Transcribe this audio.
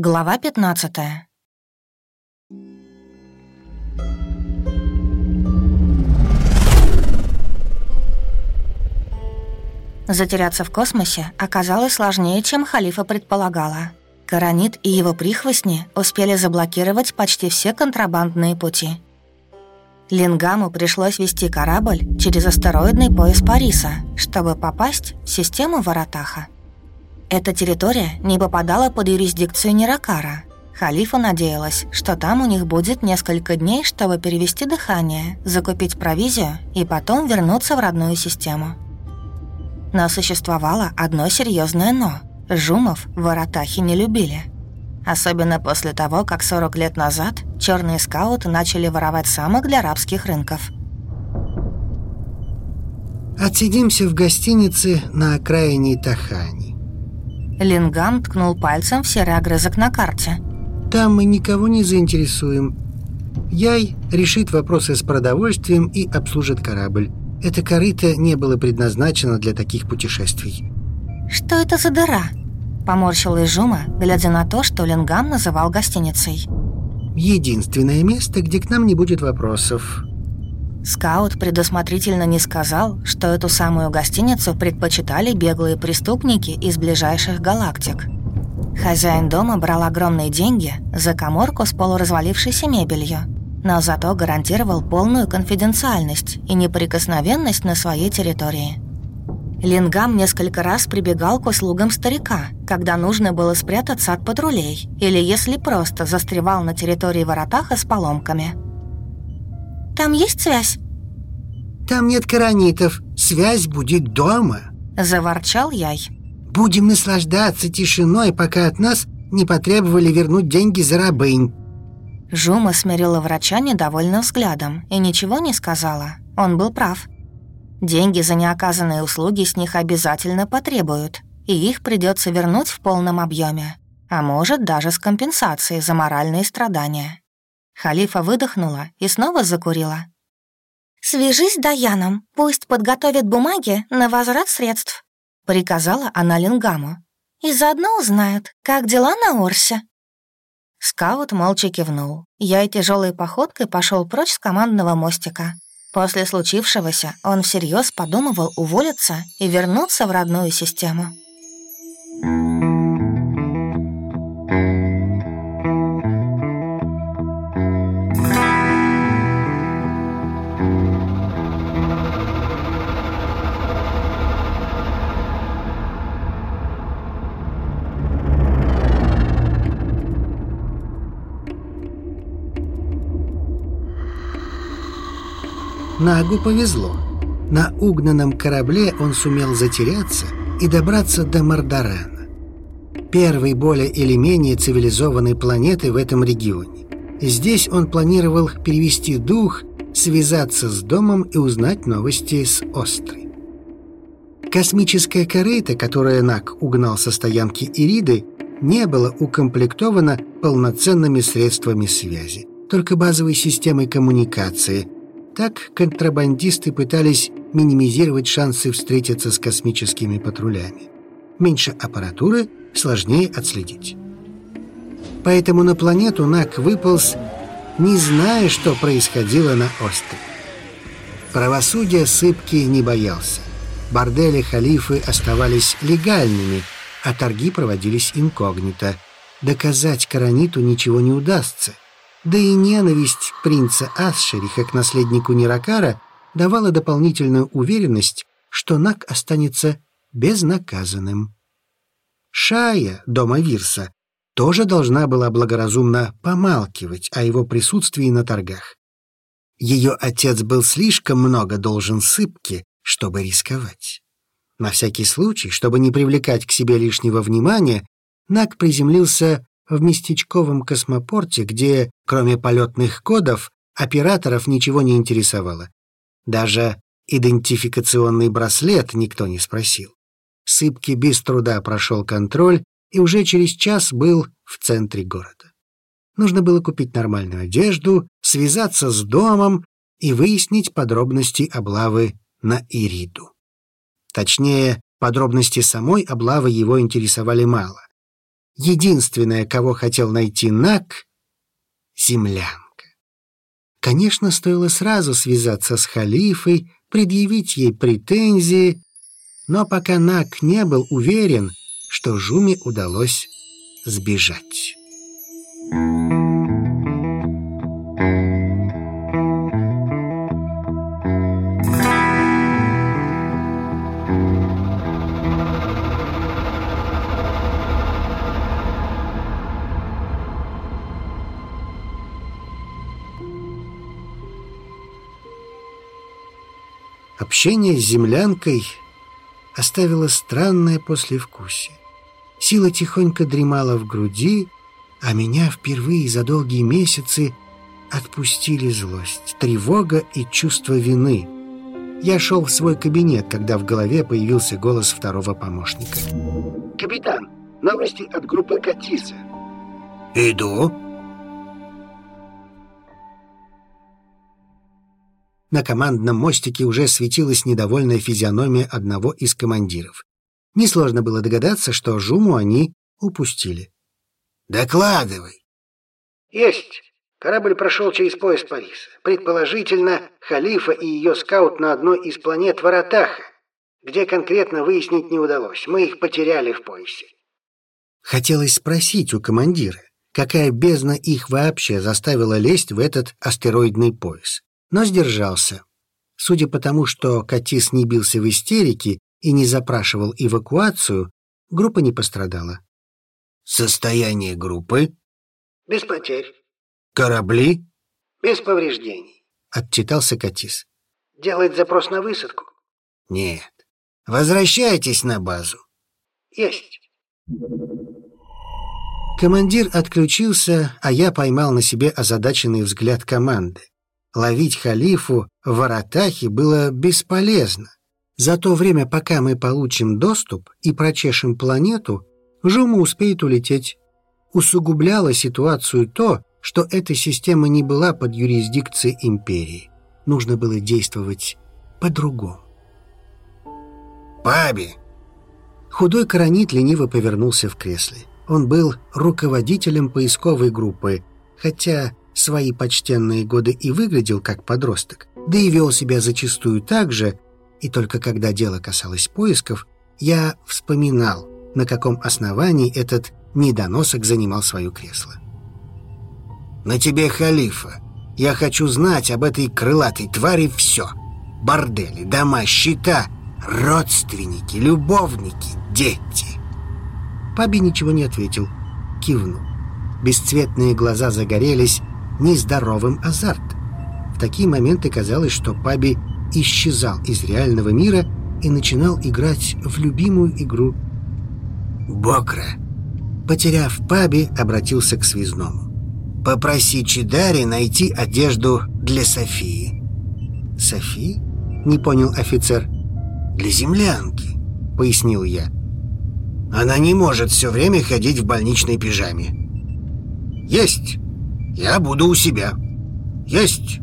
Глава 15 Затеряться в космосе оказалось сложнее, чем Халифа предполагала. Каранит и его прихвостни успели заблокировать почти все контрабандные пути. Лингаму пришлось вести корабль через астероидный пояс Париса, чтобы попасть в систему Варатаха. Эта территория не попадала под юрисдикцию Ниракара. Халифа надеялась, что там у них будет несколько дней, чтобы перевести дыхание, закупить провизию и потом вернуться в родную систему. Но существовало одно серьезное «но». Жумов в Аратахе не любили. Особенно после того, как 40 лет назад черные скауты начали воровать самок для арабских рынков. «Отсидимся в гостинице на окраине Тахани». Лингам ткнул пальцем в серый огрызок на карте. «Там мы никого не заинтересуем. Яй решит вопросы с продовольствием и обслужит корабль. Это корыто не было предназначено для таких путешествий. «Что это за дыра?» Поморщилась Жума, глядя на то, что Лингам называл гостиницей. «Единственное место, где к нам не будет вопросов». Скаут предусмотрительно не сказал, что эту самую гостиницу предпочитали беглые преступники из ближайших галактик. Хозяин дома брал огромные деньги за коморку с полуразвалившейся мебелью, но зато гарантировал полную конфиденциальность и неприкосновенность на своей территории. Лингам несколько раз прибегал к услугам старика, когда нужно было спрятаться от патрулей или если просто застревал на территории Воротаха с поломками. «Там есть связь?» «Там нет коронитов. Связь будет дома», — заворчал Яй. «Будем наслаждаться тишиной, пока от нас не потребовали вернуть деньги за рабынь». Жума смирила врача недовольным взглядом и ничего не сказала. Он был прав. Деньги за неоказанные услуги с них обязательно потребуют, и их придется вернуть в полном объеме, а может даже с компенсацией за моральные страдания. Халифа выдохнула и снова закурила. «Свяжись с Даяном, пусть подготовит бумаги на возврат средств», — приказала она Лингаму. «И заодно узнают, как дела на Орсе». Скаут молча кивнул. Я и тяжелой походкой пошел прочь с командного мостика. После случившегося он всерьез подумывал уволиться и вернуться в родную систему. Нагу повезло. На угнанном корабле он сумел затеряться и добраться до Мардарана. Первой более или менее цивилизованной планеты в этом регионе. Здесь он планировал перевести дух, связаться с домом и узнать новости с Острой. Космическое корыто, которое Наг угнал со стоянки Ириды, не было укомплектовано полноценными средствами связи, только базовой системой коммуникации – так контрабандисты пытались минимизировать шансы встретиться с космическими патрулями. Меньше аппаратуры, сложнее отследить. Поэтому на планету Нак выполз, не зная, что происходило на острове. Правосудия Сыпки не боялся. Бордели халифы оставались легальными, а торги проводились инкогнито. Доказать Караниту ничего не удастся – да и ненависть принца Асшериха к наследнику Ниракара давала дополнительную уверенность, что Нак останется безнаказанным. Шая, дома Вирса, тоже должна была благоразумно помалкивать о его присутствии на торгах. Ее отец был слишком много должен сыпке, чтобы рисковать. На всякий случай, чтобы не привлекать к себе лишнего внимания, Нак приземлился в местечковом космопорте, где, кроме полетных кодов, операторов ничего не интересовало. Даже идентификационный браслет никто не спросил. Сыпки без труда прошел контроль и уже через час был в центре города. Нужно было купить нормальную одежду, связаться с домом и выяснить подробности облавы на Ириду. Точнее, подробности самой облавы его интересовали мало. Единственное, кого хотел найти Нак — землянка. Конечно, стоило сразу связаться с халифой, предъявить ей претензии, но пока Нак не был уверен, что Жуме удалось сбежать. Общение с землянкой оставило странное послевкусие. Сила тихонько дремала в груди, а меня впервые за долгие месяцы отпустили злость, тревога и чувство вины. Я шел в свой кабинет, когда в голове появился голос второго помощника. «Капитан, новости от группы Катиса». «Иду», На командном мостике уже светилась недовольная физиономия одного из командиров. Несложно было догадаться, что Жуму они упустили. «Докладывай!» «Есть. Корабль прошел через пояс Париса. Предположительно, Халифа и ее скаут на одной из планет Варатаха. Где конкретно выяснить не удалось. Мы их потеряли в поясе». Хотелось спросить у командира, какая бездна их вообще заставила лезть в этот астероидный пояс но сдержался. Судя по тому, что Катис не бился в истерике и не запрашивал эвакуацию, группа не пострадала. «Состояние группы?» «Без потерь». «Корабли?» «Без повреждений», — отчитался Катис. «Делает запрос на высадку?» «Нет. Возвращайтесь на базу». «Есть». Командир отключился, а я поймал на себе озадаченный взгляд команды. Ловить халифу в Аратахе было бесполезно. За то время, пока мы получим доступ и прочешем планету, Жума успеет улететь. Усугубляло ситуацию то, что эта система не была под юрисдикцией империи. Нужно было действовать по-другому. «Паби!» Худой коронит лениво повернулся в кресле. Он был руководителем поисковой группы, хотя свои почтенные годы и выглядел как подросток, да и вел себя зачастую так же, и только когда дело касалось поисков, я вспоминал, на каком основании этот недоносок занимал свое кресло. «На тебе, халифа, я хочу знать об этой крылатой твари все. Бордели, дома, счета, родственники, любовники, дети». Паби ничего не ответил, кивнул. Бесцветные глаза загорелись, нездоровым азартом. В такие моменты казалось, что Паби исчезал из реального мира и начинал играть в любимую игру «Бокра». Потеряв Паби, обратился к связному. «Попроси Чидари найти одежду для Софии». «Софии?» — не понял офицер. «Для землянки», — пояснил я. «Она не может все время ходить в больничной пижаме». «Есть!» Я буду у себя. Есть.